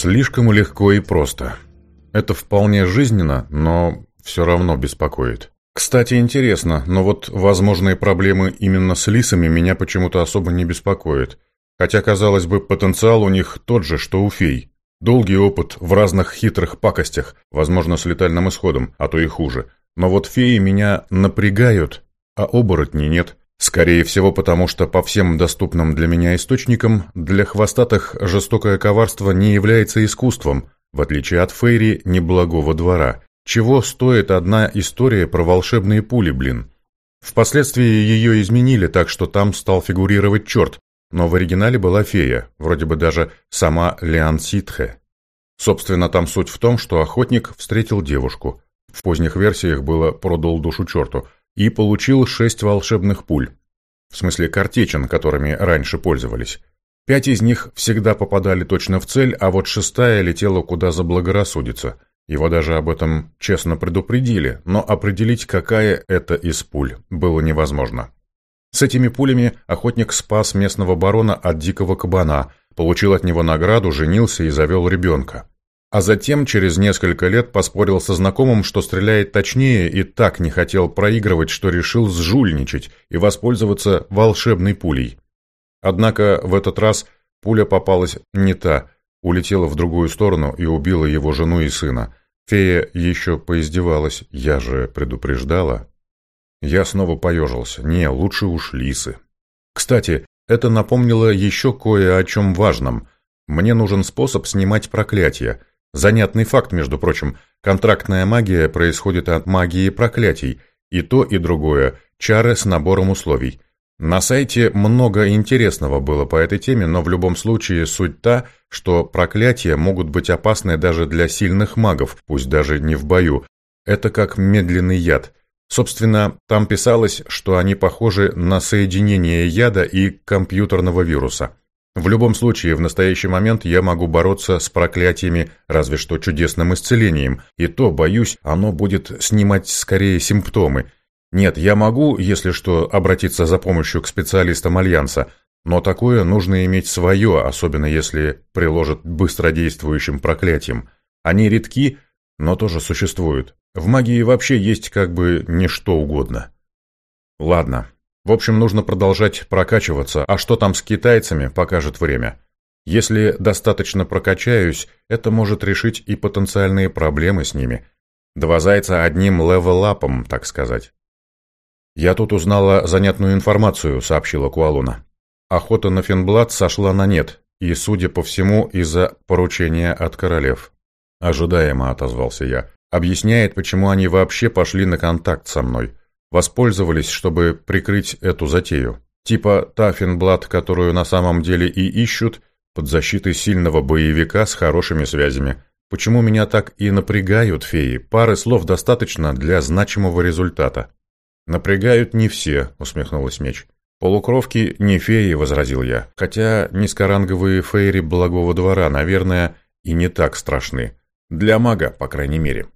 Слишком легко и просто. Это вполне жизненно, но все равно беспокоит. Кстати, интересно, но вот возможные проблемы именно с лисами меня почему-то особо не беспокоят. Хотя, казалось бы, потенциал у них тот же, что у фей. Долгий опыт в разных хитрых пакостях, возможно, с летальным исходом, а то и хуже. Но вот феи меня напрягают, а оборотней нет. Скорее всего, потому что по всем доступным для меня источникам, для хвостатых жестокое коварство не является искусством, в отличие от фейри неблагого двора. Чего стоит одна история про волшебные пули, блин? Впоследствии ее изменили так, что там стал фигурировать черт, но в оригинале была фея, вроде бы даже сама Лиан Ситхе. Собственно, там суть в том, что охотник встретил девушку. В поздних версиях было «продал душу черту» и получил шесть волшебных пуль. В смысле картечин, которыми раньше пользовались. Пять из них всегда попадали точно в цель, а вот шестая летела куда заблагорассудится – его даже об этом честно предупредили, но определить, какая это из пуль, было невозможно. С этими пулями охотник спас местного барона от дикого кабана, получил от него награду, женился и завел ребенка. А затем, через несколько лет, поспорил со знакомым, что стреляет точнее, и так не хотел проигрывать, что решил сжульничать и воспользоваться волшебной пулей. Однако в этот раз пуля попалась не та, улетела в другую сторону и убила его жену и сына. Фея еще поиздевалась, я же предупреждала. Я снова поежился. Не, лучше уж лисы. Кстати, это напомнило еще кое о чем важном. Мне нужен способ снимать проклятия. Занятный факт, между прочим. Контрактная магия происходит от магии проклятий. И то, и другое. Чары с набором условий. На сайте много интересного было по этой теме, но в любом случае суть та, что проклятия могут быть опасны даже для сильных магов, пусть даже не в бою. Это как медленный яд. Собственно, там писалось, что они похожи на соединение яда и компьютерного вируса. В любом случае, в настоящий момент я могу бороться с проклятиями, разве что чудесным исцелением, и то, боюсь, оно будет снимать скорее симптомы – нет, я могу, если что, обратиться за помощью к специалистам Альянса, но такое нужно иметь свое, особенно если приложат быстродействующим проклятием. Они редки, но тоже существуют. В магии вообще есть как бы не что угодно. Ладно. В общем, нужно продолжать прокачиваться, а что там с китайцами, покажет время. Если достаточно прокачаюсь, это может решить и потенциальные проблемы с ними. Два зайца одним левелапом, так сказать. «Я тут узнала занятную информацию», — сообщила Куалуна. Охота на Финблад сошла на нет, и, судя по всему, из-за поручения от королев. «Ожидаемо», — отозвался я. «Объясняет, почему они вообще пошли на контакт со мной. Воспользовались, чтобы прикрыть эту затею. Типа та Финблад, которую на самом деле и ищут, под защитой сильного боевика с хорошими связями. Почему меня так и напрягают феи? Пары слов достаточно для значимого результата». «Напрягают не все», — усмехнулась меч. «Полукровки не феи», — возразил я. «Хотя низкоранговые фейри благого двора, наверное, и не так страшны. Для мага, по крайней мере».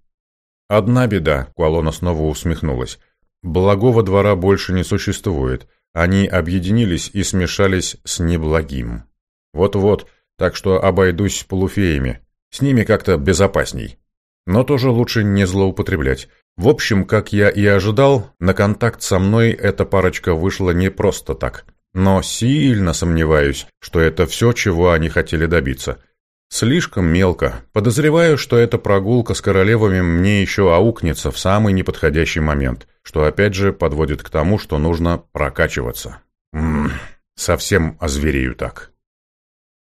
«Одна беда», — Куалона снова усмехнулась. «Благого двора больше не существует. Они объединились и смешались с неблагим. Вот-вот, так что обойдусь полуфеями. С ними как-то безопасней. Но тоже лучше не злоупотреблять. В общем, как я и ожидал, на контакт со мной эта парочка вышла не просто так. Но сильно сомневаюсь, что это все, чего они хотели добиться. Слишком мелко. Подозреваю, что эта прогулка с королевами мне еще аукнется в самый неподходящий момент, что опять же подводит к тому, что нужно прокачиваться. Ммм, совсем озверею так.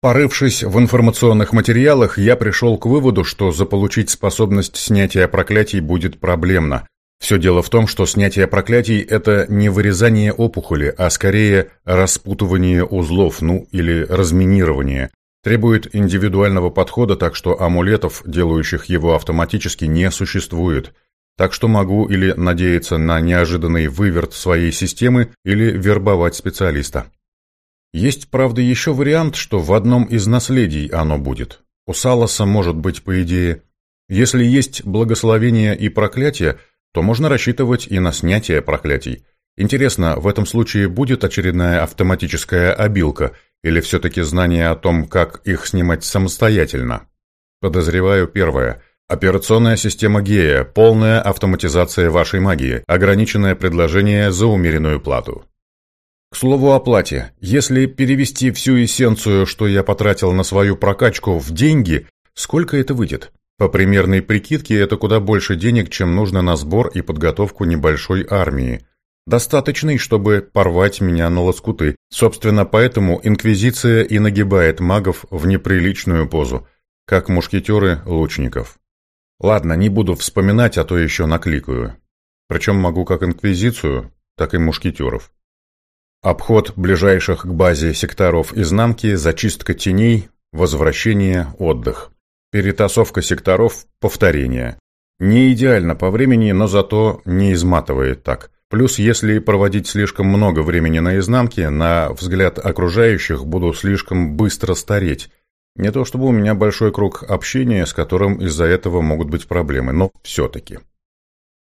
Порывшись в информационных материалах, я пришел к выводу, что заполучить способность снятия проклятий будет проблемно. Все дело в том, что снятие проклятий – это не вырезание опухоли, а скорее распутывание узлов, ну или разминирование. Требует индивидуального подхода, так что амулетов, делающих его автоматически, не существует. Так что могу или надеяться на неожиданный выверт своей системы, или вербовать специалиста. Есть, правда, еще вариант, что в одном из наследий оно будет. У Саласа может быть, по идее. Если есть благословение и проклятие, то можно рассчитывать и на снятие проклятий. Интересно, в этом случае будет очередная автоматическая обилка, или все-таки знание о том, как их снимать самостоятельно? Подозреваю первое. Операционная система Гея, полная автоматизация вашей магии, ограниченное предложение за умеренную плату. К слову о плате. Если перевести всю эссенцию, что я потратил на свою прокачку, в деньги, сколько это выйдет? По примерной прикидке, это куда больше денег, чем нужно на сбор и подготовку небольшой армии. Достаточный, чтобы порвать меня на лоскуты. Собственно, поэтому Инквизиция и нагибает магов в неприличную позу, как мушкетеры лучников. Ладно, не буду вспоминать, а то еще накликаю. Причем могу как Инквизицию, так и мушкетеров. Обход ближайших к базе секторов изнанки, зачистка теней, возвращение, отдых. Перетасовка секторов, повторение. Не идеально по времени, но зато не изматывает так. Плюс, если проводить слишком много времени на изнанке, на взгляд окружающих буду слишком быстро стареть. Не то чтобы у меня большой круг общения, с которым из-за этого могут быть проблемы, но все-таки.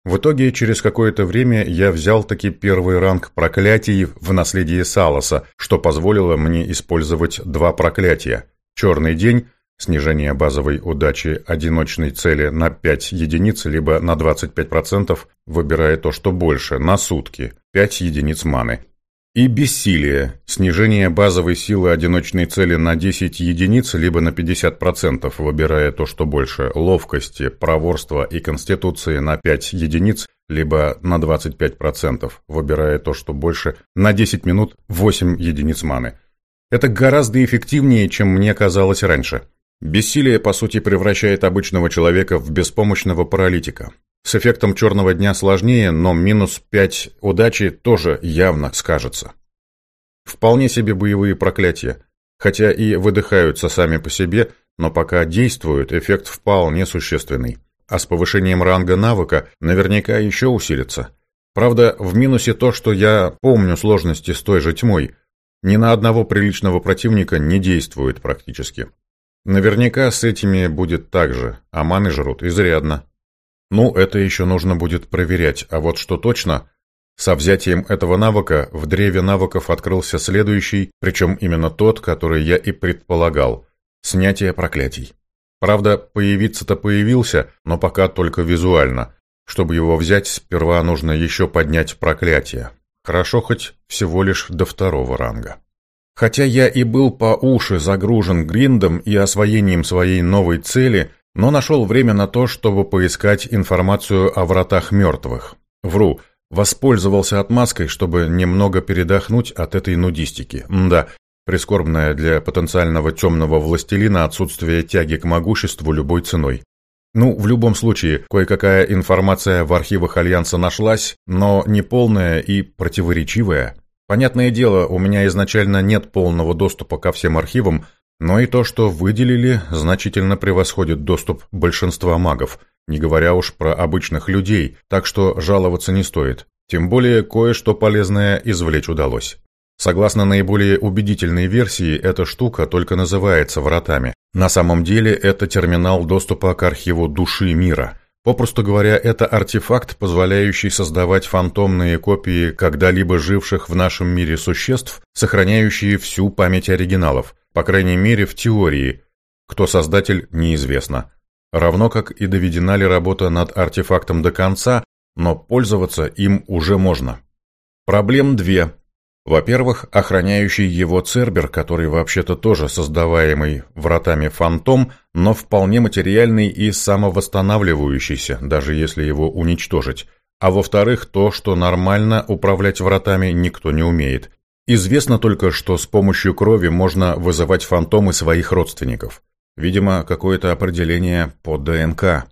В итоге, через какое-то время я взял таки первый ранг проклятий в наследии Салоса, что позволило мне использовать два проклятия. Черный день снижение базовой удачи одиночной цели на 5 единиц, либо на 25%, выбирая то, что больше, на сутки, 5 единиц маны. И бессилие, снижение базовой силы одиночной цели на 10 единиц, либо на 50%, выбирая то, что больше, ловкости, проворства и конституции на 5 единиц, либо на 25%, выбирая то, что больше, на 10 минут 8 единиц маны. Это гораздо эффективнее, чем мне казалось раньше. Бессилие, по сути, превращает обычного человека в беспомощного паралитика. С эффектом черного дня сложнее, но минус 5 удачи тоже явно скажется. Вполне себе боевые проклятия, хотя и выдыхаются сами по себе, но пока действуют, эффект вполне существенный. А с повышением ранга навыка наверняка еще усилится. Правда, в минусе то, что я помню сложности с той же тьмой. Ни на одного приличного противника не действует практически. Наверняка с этими будет так же, а маны жрут изрядно. Ну, это еще нужно будет проверять, а вот что точно, со взятием этого навыка в древе навыков открылся следующий, причем именно тот, который я и предполагал – снятие проклятий. Правда, появиться-то появился, но пока только визуально. Чтобы его взять, сперва нужно еще поднять проклятие. Хорошо хоть всего лишь до второго ранга. Хотя я и был по уши загружен гриндом и освоением своей новой цели, но нашел время на то, чтобы поискать информацию о вратах мертвых. Вру, воспользовался отмазкой, чтобы немного передохнуть от этой нудистики. да, прискорбное для потенциального темного властелина отсутствие тяги к могуществу любой ценой. Ну, в любом случае, кое-какая информация в архивах Альянса нашлась, но неполная и противоречивая. Понятное дело, у меня изначально нет полного доступа ко всем архивам, но и то, что выделили, значительно превосходит доступ большинства магов, не говоря уж про обычных людей, так что жаловаться не стоит. Тем более кое-что полезное извлечь удалось. Согласно наиболее убедительной версии, эта штука только называется вратами. На самом деле это терминал доступа к архиву души мира – Попросту говоря, это артефакт, позволяющий создавать фантомные копии когда-либо живших в нашем мире существ, сохраняющие всю память оригиналов, по крайней мере в теории. Кто создатель, неизвестно. Равно как и доведена ли работа над артефактом до конца, но пользоваться им уже можно. Проблем две. Во-первых, охраняющий его Цербер, который вообще-то тоже создаваемый вратами фантом, но вполне материальный и самовосстанавливающийся, даже если его уничтожить. А во-вторых, то, что нормально управлять вратами никто не умеет. Известно только, что с помощью крови можно вызывать фантомы своих родственников. Видимо, какое-то определение по ДНК.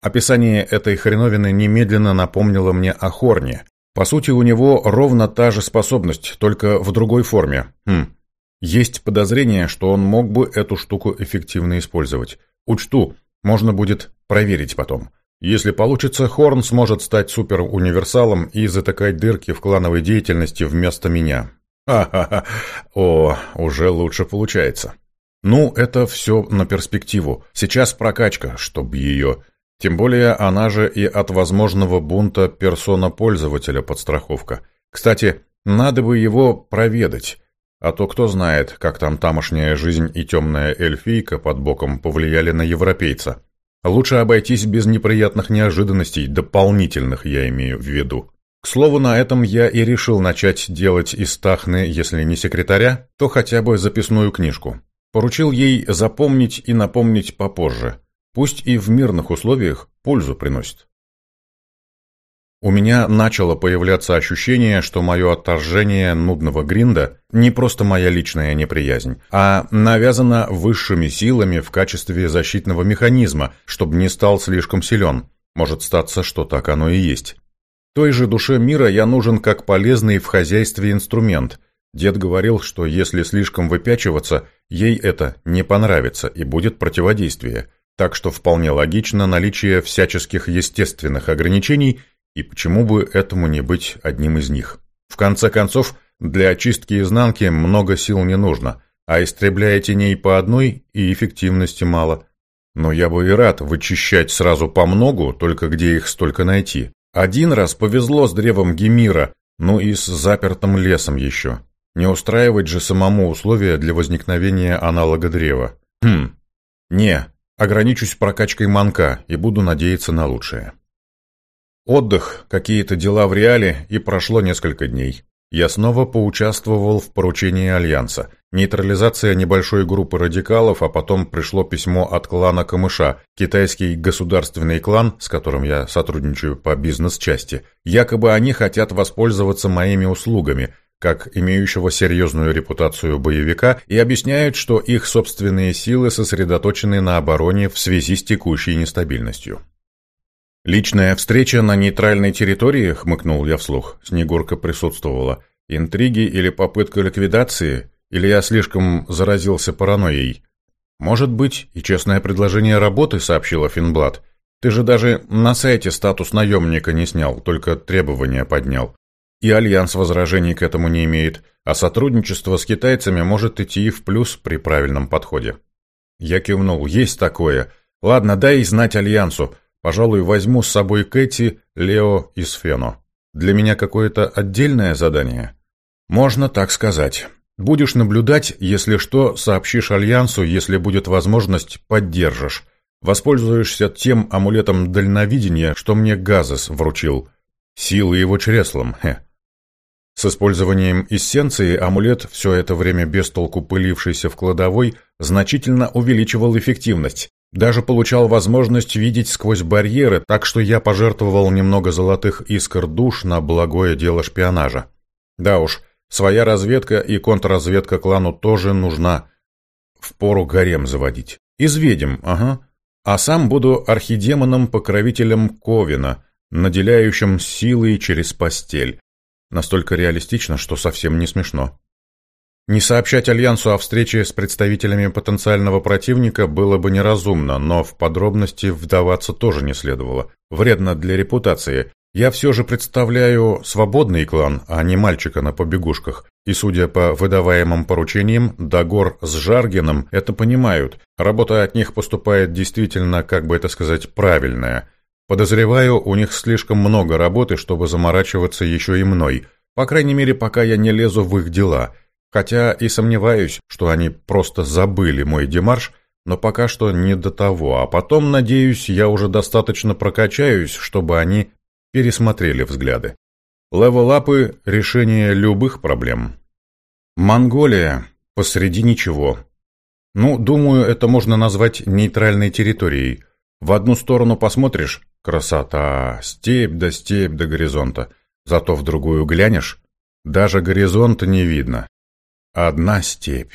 Описание этой хреновины немедленно напомнило мне о Хорне, по сути, у него ровно та же способность, только в другой форме. Хм. Есть подозрение, что он мог бы эту штуку эффективно использовать. Учту, можно будет проверить потом. Если получится, Хорн сможет стать суперуниверсалом и затыкать дырки в клановой деятельности вместо меня. Ха-ха-ха. О, уже лучше получается. Ну, это все на перспективу. Сейчас прокачка, чтоб ее. Тем более она же и от возможного бунта персона пользователя подстраховка. Кстати, надо бы его проведать. А то кто знает, как там тамошняя жизнь и темная эльфийка под боком повлияли на европейца. Лучше обойтись без неприятных неожиданностей, дополнительных я имею в виду. К слову, на этом я и решил начать делать из Тахны, если не секретаря, то хотя бы записную книжку. Поручил ей запомнить и напомнить попозже. Пусть и в мирных условиях пользу приносит. У меня начало появляться ощущение, что мое отторжение нудного гринда не просто моя личная неприязнь, а навязано высшими силами в качестве защитного механизма, чтобы не стал слишком силен. Может статься, что так оно и есть. Той же душе мира я нужен как полезный в хозяйстве инструмент. Дед говорил, что если слишком выпячиваться, ей это не понравится и будет противодействие. Так что вполне логично наличие всяческих естественных ограничений – и почему бы этому не быть одним из них? В конце концов, для очистки изнанки много сил не нужно, а истребляя теней по одной и эффективности мало. Но я бы и рад вычищать сразу по многу, только где их столько найти. Один раз повезло с древом Гемира, ну и с запертым лесом еще. Не устраивать же самому условия для возникновения аналога древа. Хм, не, ограничусь прокачкой манка и буду надеяться на лучшее. Отдых, какие-то дела в реале, и прошло несколько дней. Я снова поучаствовал в поручении Альянса. Нейтрализация небольшой группы радикалов, а потом пришло письмо от клана Камыша, китайский государственный клан, с которым я сотрудничаю по бизнес-части. Якобы они хотят воспользоваться моими услугами, как имеющего серьезную репутацию боевика, и объясняют, что их собственные силы сосредоточены на обороне в связи с текущей нестабильностью. «Личная встреча на нейтральной территории?» — хмыкнул я вслух. Снегурка присутствовала. «Интриги или попытка ликвидации? Или я слишком заразился паранойей?» «Может быть, и честное предложение работы», — сообщила Финблад. «Ты же даже на сайте статус наемника не снял, только требования поднял. И Альянс возражений к этому не имеет, а сотрудничество с китайцами может идти и в плюс при правильном подходе». Я кивнул. «Есть такое. Ладно, дай знать Альянсу. Пожалуй, возьму с собой Кэти, Лео и Сфено. Для меня какое-то отдельное задание? Можно так сказать. Будешь наблюдать, если что, сообщишь Альянсу, если будет возможность, поддержишь. Воспользуешься тем амулетом дальновидения, что мне Газес вручил. Силы его чреслом, хе. С использованием эссенции амулет, все это время без толку пылившийся в кладовой, значительно увеличивал эффективность. Даже получал возможность видеть сквозь барьеры, так что я пожертвовал немного золотых искр душ на благое дело шпионажа. Да уж, своя разведка и контрразведка клану тоже нужна. Впору гарем заводить. Изведем, ага. А сам буду архидемоном-покровителем Ковина, наделяющим силой через постель. Настолько реалистично, что совсем не смешно. Не сообщать Альянсу о встрече с представителями потенциального противника было бы неразумно, но в подробности вдаваться тоже не следовало. Вредно для репутации. Я все же представляю свободный клан, а не мальчика на побегушках. И, судя по выдаваемым поручениям, Дагор с Жаргином это понимают. Работа от них поступает действительно, как бы это сказать, правильная. Подозреваю, у них слишком много работы, чтобы заморачиваться еще и мной. По крайней мере, пока я не лезу в их дела – Хотя и сомневаюсь, что они просто забыли мой демарш, но пока что не до того, а потом, надеюсь, я уже достаточно прокачаюсь, чтобы они пересмотрели взгляды. Левелапы – решение любых проблем. Монголия посреди ничего. Ну, думаю, это можно назвать нейтральной территорией. В одну сторону посмотришь – красота, степь да степь до горизонта. Зато в другую глянешь – даже горизонта не видно. Одна степь.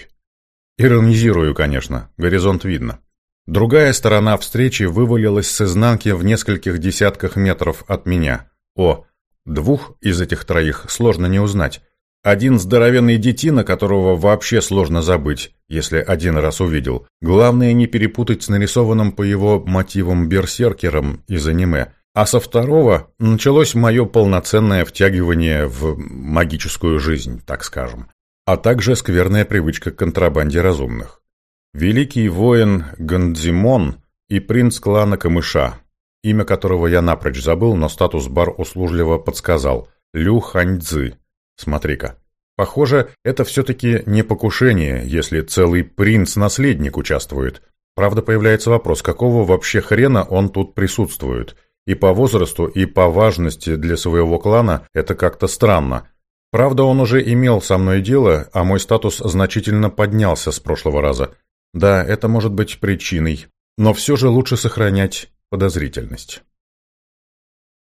Иронизирую, конечно, горизонт видно. Другая сторона встречи вывалилась с изнанки в нескольких десятках метров от меня. О, двух из этих троих сложно не узнать. Один здоровенный детина, которого вообще сложно забыть, если один раз увидел. Главное не перепутать с нарисованным по его мотивам берсеркером из аниме. А со второго началось мое полноценное втягивание в магическую жизнь, так скажем а также скверная привычка к контрабанде разумных. Великий воин Гандзимон и принц клана Камыша, имя которого я напрочь забыл, но статус бар услужливо подсказал, Лю Ханьцзы. Смотри-ка. Похоже, это все-таки не покушение, если целый принц-наследник участвует. Правда, появляется вопрос, какого вообще хрена он тут присутствует? И по возрасту, и по важности для своего клана это как-то странно. Правда, он уже имел со мной дело, а мой статус значительно поднялся с прошлого раза. Да, это может быть причиной, но все же лучше сохранять подозрительность.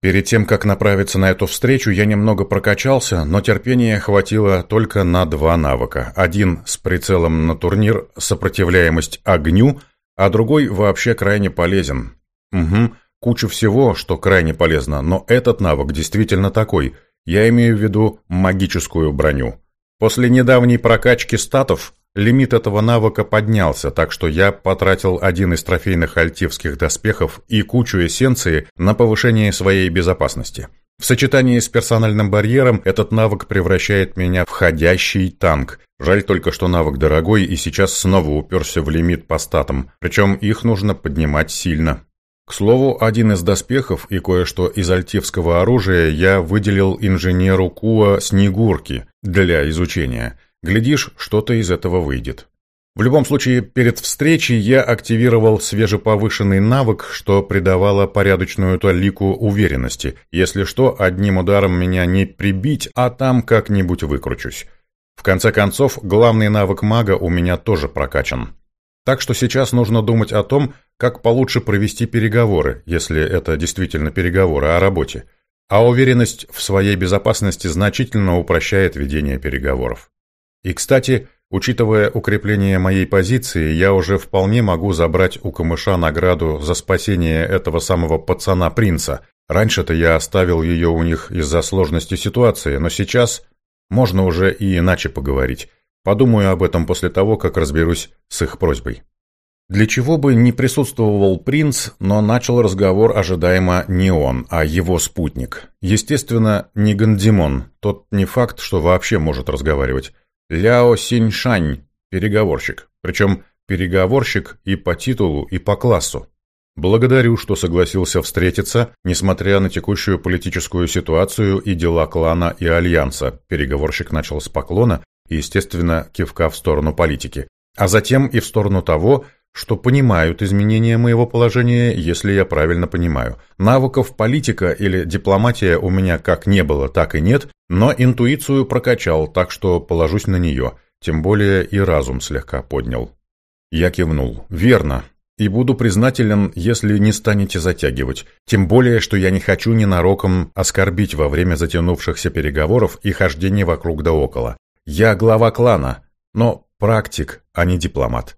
Перед тем, как направиться на эту встречу, я немного прокачался, но терпения хватило только на два навыка. Один с прицелом на турнир «Сопротивляемость огню», а другой вообще крайне полезен. Угу, куча всего, что крайне полезно, но этот навык действительно такой. Я имею в виду магическую броню. После недавней прокачки статов Лимит этого навыка поднялся, так что я потратил один из трофейных альтивских доспехов и кучу эссенции на повышение своей безопасности. В сочетании с персональным барьером этот навык превращает меня в ходящий танк. Жаль только, что навык дорогой и сейчас снова уперся в лимит по статам, причем их нужно поднимать сильно. К слову, один из доспехов и кое-что из альтивского оружия я выделил инженеру Куа Снегурки для изучения – Глядишь, что-то из этого выйдет. В любом случае, перед встречей я активировал свежеповышенный навык, что придавало порядочную толику уверенности. Если что, одним ударом меня не прибить, а там как-нибудь выкручусь. В конце концов, главный навык мага у меня тоже прокачан. Так что сейчас нужно думать о том, как получше провести переговоры, если это действительно переговоры о работе. А уверенность в своей безопасности значительно упрощает ведение переговоров. И, кстати, учитывая укрепление моей позиции, я уже вполне могу забрать у камыша награду за спасение этого самого пацана-принца. Раньше-то я оставил ее у них из-за сложности ситуации, но сейчас можно уже и иначе поговорить. Подумаю об этом после того, как разберусь с их просьбой. Для чего бы не присутствовал принц, но начал разговор ожидаемо не он, а его спутник. Естественно, не Гандимон, тот не факт, что вообще может разговаривать. Ляо Синьшань, переговорщик. Причем переговорщик и по титулу, и по классу. Благодарю, что согласился встретиться, несмотря на текущую политическую ситуацию и дела клана и альянса. Переговорщик начал с поклона и, естественно, кивка в сторону политики. А затем и в сторону того, что понимают изменения моего положения, если я правильно понимаю. Навыков политика или дипломатия у меня как не было, так и нет, но интуицию прокачал, так что положусь на нее, тем более и разум слегка поднял. Я кивнул. «Верно. И буду признателен, если не станете затягивать. Тем более, что я не хочу ненароком оскорбить во время затянувшихся переговоров и хождения вокруг да около. Я глава клана, но практик, а не дипломат».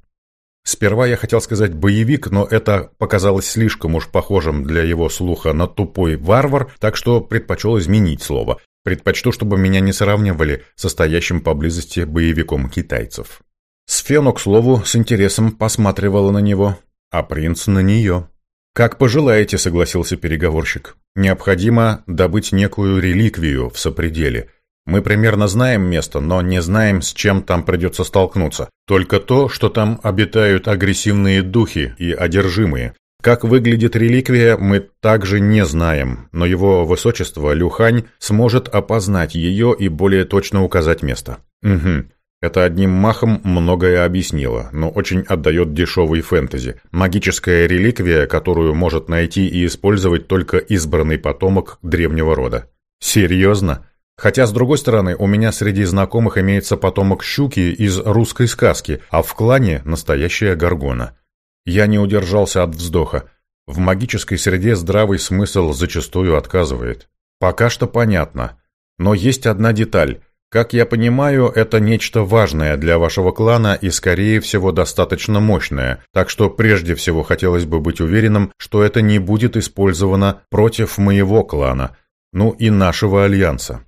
Сперва я хотел сказать «боевик», но это показалось слишком уж похожим для его слуха на тупой варвар, так что предпочел изменить слово. Предпочту, чтобы меня не сравнивали с стоящим поблизости боевиком китайцев. Сфену, к слову, с интересом посматривала на него, а принц на нее. «Как пожелаете», — согласился переговорщик. «Необходимо добыть некую реликвию в сопределе. Мы примерно знаем место, но не знаем, с чем там придется столкнуться. Только то, что там обитают агрессивные духи и одержимые. Как выглядит реликвия, мы также не знаем, но его высочество Люхань сможет опознать ее и более точно указать место. Угу. Это одним махом многое объяснило, но очень отдает дешевой фэнтези. Магическая реликвия, которую может найти и использовать только избранный потомок древнего рода. Серьезно? Хотя, с другой стороны, у меня среди знакомых имеется потомок щуки из русской сказки, а в клане настоящая горгона. Я не удержался от вздоха. В магической среде здравый смысл зачастую отказывает. Пока что понятно. Но есть одна деталь. Как я понимаю, это нечто важное для вашего клана и, скорее всего, достаточно мощное, так что прежде всего хотелось бы быть уверенным, что это не будет использовано против моего клана, ну и нашего альянса.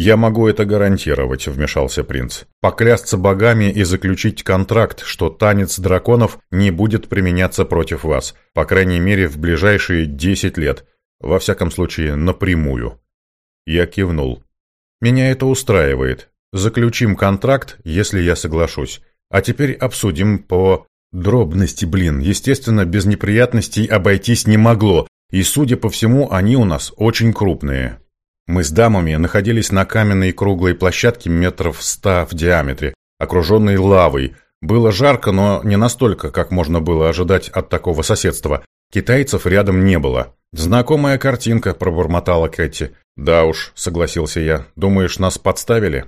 «Я могу это гарантировать», — вмешался принц. «Поклясться богами и заключить контракт, что танец драконов не будет применяться против вас, по крайней мере, в ближайшие десять лет, во всяком случае, напрямую». Я кивнул. «Меня это устраивает. Заключим контракт, если я соглашусь. А теперь обсудим по...» «Дробности, блин, естественно, без неприятностей обойтись не могло, и, судя по всему, они у нас очень крупные». Мы с дамами находились на каменной круглой площадке метров ста в диаметре, окруженной лавой. Было жарко, но не настолько, как можно было ожидать от такого соседства. Китайцев рядом не было. «Знакомая картинка», – пробормотала Кэти. «Да уж», – согласился я. «Думаешь, нас подставили?»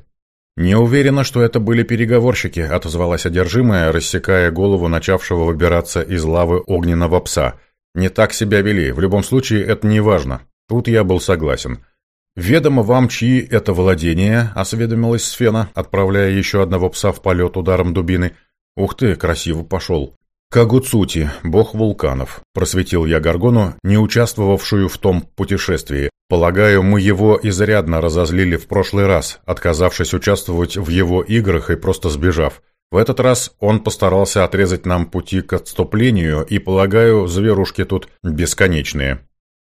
«Не уверена, что это были переговорщики», – отозвалась одержимая, рассекая голову начавшего выбираться из лавы огненного пса. «Не так себя вели. В любом случае, это не важно». Тут я был согласен. «Ведомо вам, чьи это владения?» – осведомилась Сфена, отправляя еще одного пса в полет ударом дубины. «Ух ты, красиво пошел!» «Кагуцути, бог вулканов», – просветил я Гаргону, не участвовавшую в том путешествии. Полагаю, мы его изрядно разозлили в прошлый раз, отказавшись участвовать в его играх и просто сбежав. В этот раз он постарался отрезать нам пути к отступлению, и, полагаю, зверушки тут бесконечные.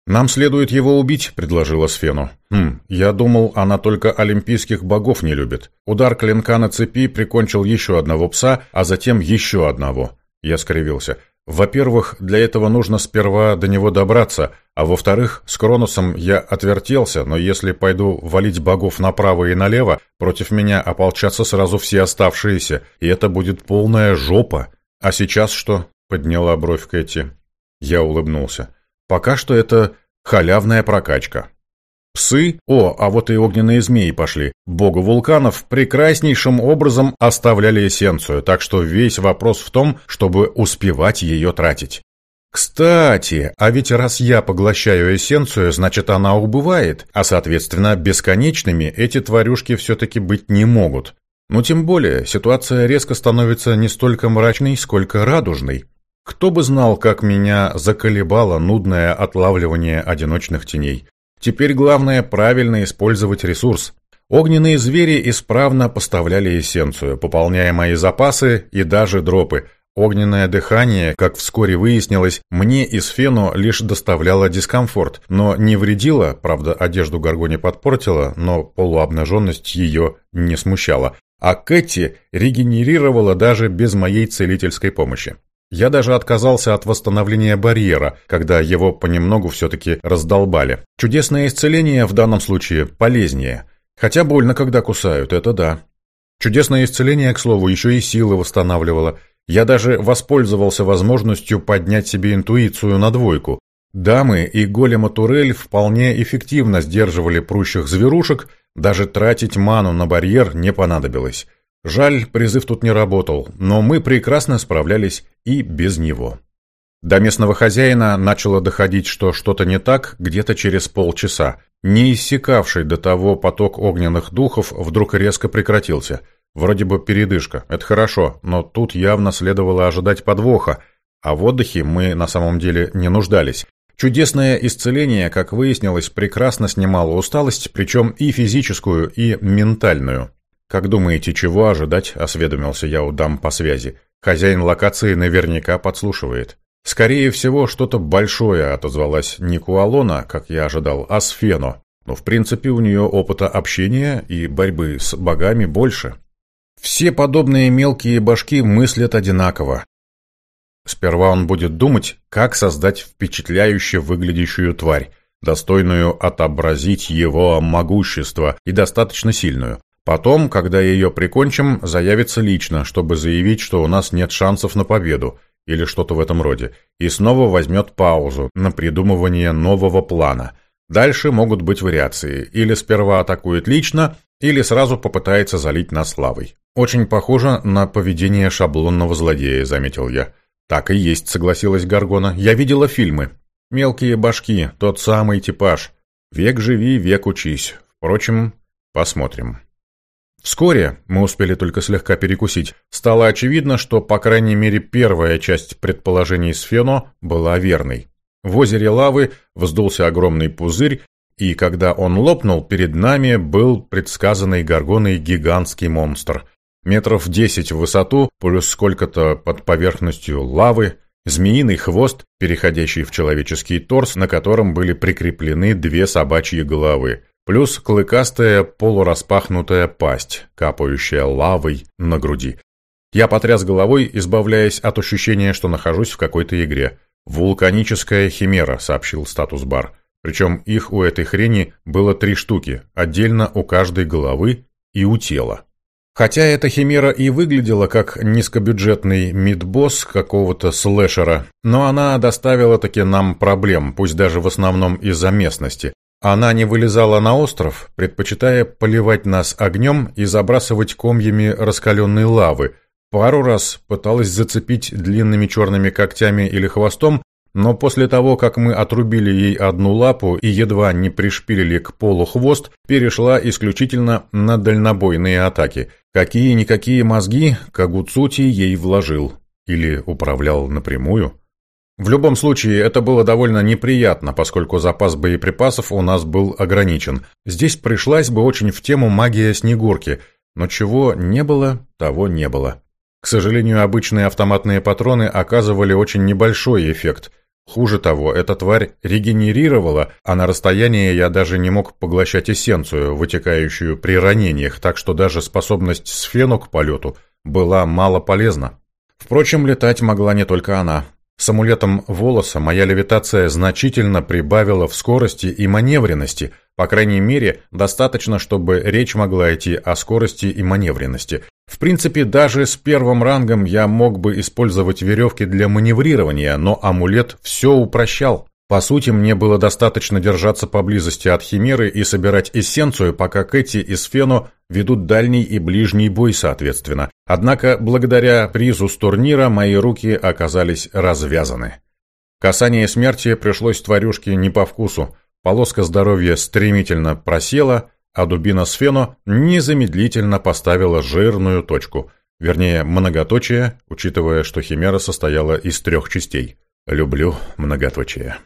«Нам следует его убить», — предложила Сфену. «Хм, я думал, она только олимпийских богов не любит. Удар клинка на цепи прикончил еще одного пса, а затем еще одного. Я скривился. Во-первых, для этого нужно сперва до него добраться, а во-вторых, с Кроносом я отвертелся, но если пойду валить богов направо и налево, против меня ополчатся сразу все оставшиеся, и это будет полная жопа. А сейчас что? Подняла бровь Кэти. Я улыбнулся. Пока что это халявная прокачка. Псы? О, а вот и огненные змеи пошли. Богу вулканов прекраснейшим образом оставляли эссенцию, так что весь вопрос в том, чтобы успевать ее тратить. Кстати, а ведь раз я поглощаю эссенцию, значит она убывает, а соответственно бесконечными эти тварюшки все-таки быть не могут. Но тем более ситуация резко становится не столько мрачной, сколько радужной. Кто бы знал, как меня заколебало нудное отлавливание одиночных теней. Теперь главное правильно использовать ресурс. Огненные звери исправно поставляли эссенцию, пополняя мои запасы и даже дропы. Огненное дыхание, как вскоре выяснилось, мне из фену лишь доставляло дискомфорт, но не вредило, правда, одежду Гаргони подпортила, но полуобнаженность ее не смущала. А Кэти регенерировала даже без моей целительской помощи. Я даже отказался от восстановления барьера, когда его понемногу все-таки раздолбали. Чудесное исцеление в данном случае полезнее. Хотя больно, когда кусают, это да. Чудесное исцеление, к слову, еще и силы восстанавливало. Я даже воспользовался возможностью поднять себе интуицию на двойку. Дамы и голема Турель вполне эффективно сдерживали прущих зверушек, даже тратить ману на барьер не понадобилось. Жаль, призыв тут не работал, но мы прекрасно справлялись и без него. До местного хозяина начало доходить, что что-то не так где-то через полчаса. Не иссякавший до того поток огненных духов вдруг резко прекратился. Вроде бы передышка, это хорошо, но тут явно следовало ожидать подвоха, а в отдыхе мы на самом деле не нуждались. Чудесное исцеление, как выяснилось, прекрасно снимало усталость, причем и физическую, и ментальную. «Как думаете, чего ожидать?» – осведомился я у дам по связи. «Хозяин локации наверняка подслушивает». «Скорее всего, что-то большое», – отозвалась не Куалона, как я ожидал, а Сфено. Но в принципе у нее опыта общения и борьбы с богами больше. Все подобные мелкие башки мыслят одинаково. Сперва он будет думать, как создать впечатляюще выглядящую тварь, достойную отобразить его могущество и достаточно сильную. Потом, когда ее прикончим, заявится лично, чтобы заявить, что у нас нет шансов на победу, или что-то в этом роде, и снова возьмет паузу на придумывание нового плана. Дальше могут быть вариации, или сперва атакует лично, или сразу попытается залить нас славой. Очень похоже на поведение шаблонного злодея, заметил я. Так и есть, согласилась Гаргона. Я видела фильмы. Мелкие башки, тот самый типаж. Век живи, век учись. Впрочем, посмотрим. Вскоре, мы успели только слегка перекусить, стало очевидно, что, по крайней мере, первая часть предположений Сфено была верной. В озере лавы вздулся огромный пузырь, и когда он лопнул, перед нами был предсказанный горгоной гигантский монстр. Метров десять в высоту, плюс сколько-то под поверхностью лавы, змеиный хвост, переходящий в человеческий торс, на котором были прикреплены две собачьи головы плюс клыкастая полураспахнутая пасть, капающая лавой на груди. Я потряс головой, избавляясь от ощущения, что нахожусь в какой-то игре. «Вулканическая химера», — сообщил статус-бар. Причем их у этой хрени было три штуки, отдельно у каждой головы и у тела. Хотя эта химера и выглядела как низкобюджетный мидбосс какого-то слэшера, но она доставила таки нам проблем, пусть даже в основном из-за местности. Она не вылезала на остров, предпочитая поливать нас огнем и забрасывать комьями раскаленной лавы. Пару раз пыталась зацепить длинными черными когтями или хвостом, но после того, как мы отрубили ей одну лапу и едва не пришпилили к полу хвост, перешла исключительно на дальнобойные атаки. Какие-никакие мозги Кагуцути ей вложил. Или управлял напрямую. В любом случае, это было довольно неприятно, поскольку запас боеприпасов у нас был ограничен. Здесь пришлась бы очень в тему магия Снегурки, но чего не было, того не было. К сожалению, обычные автоматные патроны оказывали очень небольшой эффект. Хуже того, эта тварь регенерировала, а на расстоянии я даже не мог поглощать эссенцию, вытекающую при ранениях, так что даже способность сфену к полету была мало полезна. Впрочем, летать могла не только она. С амулетом волоса моя левитация значительно прибавила в скорости и маневренности, по крайней мере, достаточно, чтобы речь могла идти о скорости и маневренности. В принципе, даже с первым рангом я мог бы использовать веревки для маневрирования, но амулет все упрощал. По сути, мне было достаточно держаться поблизости от Химеры и собирать эссенцию, пока Кэти и Сфено ведут дальний и ближний бой соответственно. Однако, благодаря призу с турнира, мои руки оказались развязаны. Касание смерти пришлось тварюшке не по вкусу. Полоска здоровья стремительно просела, а дубина Сфено незамедлительно поставила жирную точку. Вернее, многоточие, учитывая, что Химера состояла из трех частей. Люблю многоточие.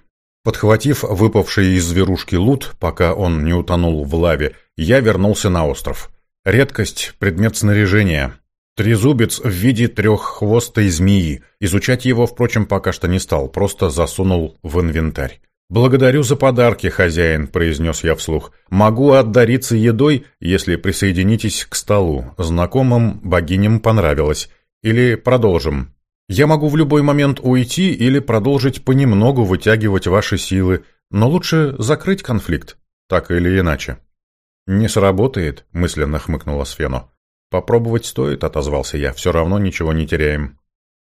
Подхватив выпавший из зверушки лут, пока он не утонул в лаве, я вернулся на остров. Редкость – предмет снаряжения. Трезубец в виде треххвостой змеи. Изучать его, впрочем, пока что не стал, просто засунул в инвентарь. «Благодарю за подарки, хозяин», – произнес я вслух. «Могу отдариться едой, если присоединитесь к столу. Знакомым богиням понравилось. Или продолжим?» Я могу в любой момент уйти или продолжить понемногу вытягивать ваши силы, но лучше закрыть конфликт, так или иначе. «Не сработает», — мысленно хмыкнула Сфено. «Попробовать стоит», — отозвался я, — «все равно ничего не теряем».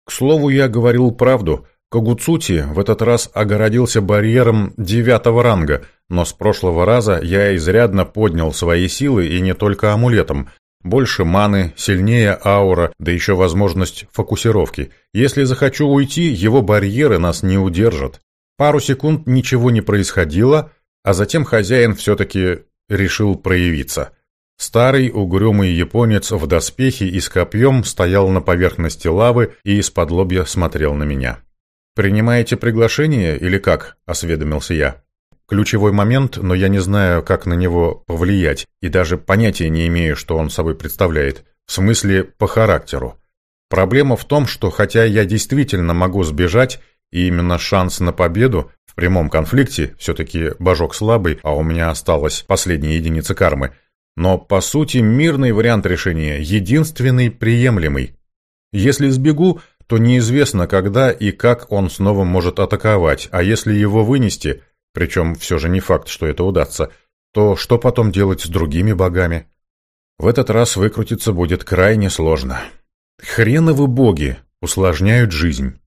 К слову, я говорил правду. Кагуцути в этот раз огородился барьером девятого ранга, но с прошлого раза я изрядно поднял свои силы и не только амулетом, больше маны, сильнее аура, да еще возможность фокусировки. Если захочу уйти, его барьеры нас не удержат. Пару секунд ничего не происходило, а затем хозяин все-таки решил проявиться. Старый угрюмый японец в доспехе и с копьем стоял на поверхности лавы и из-под лобья смотрел на меня. «Принимаете приглашение или как?» – осведомился я. Ключевой момент, но я не знаю, как на него повлиять, и даже понятия не имею, что он собой представляет. В смысле, по характеру. Проблема в том, что хотя я действительно могу сбежать, и именно шанс на победу в прямом конфликте, все-таки божок слабый, а у меня осталась последняя единица кармы, но, по сути, мирный вариант решения, единственный приемлемый. Если сбегу, то неизвестно, когда и как он снова может атаковать, а если его вынести – причем все же не факт, что это удастся, то что потом делать с другими богами? В этот раз выкрутиться будет крайне сложно. Хреновы боги усложняют жизнь.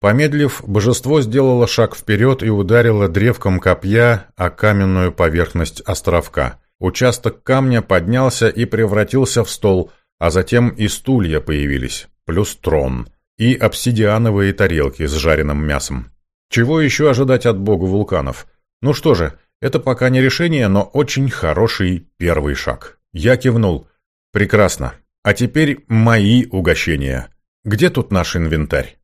Помедлив, божество сделало шаг вперед и ударило древком копья о каменную поверхность островка. Участок камня поднялся и превратился в стол, а затем и стулья появились, плюс трон, и обсидиановые тарелки с жареным мясом. Чего еще ожидать от бога вулканов? Ну что же, это пока не решение, но очень хороший первый шаг. Я кивнул. Прекрасно. А теперь мои угощения. Где тут наш инвентарь?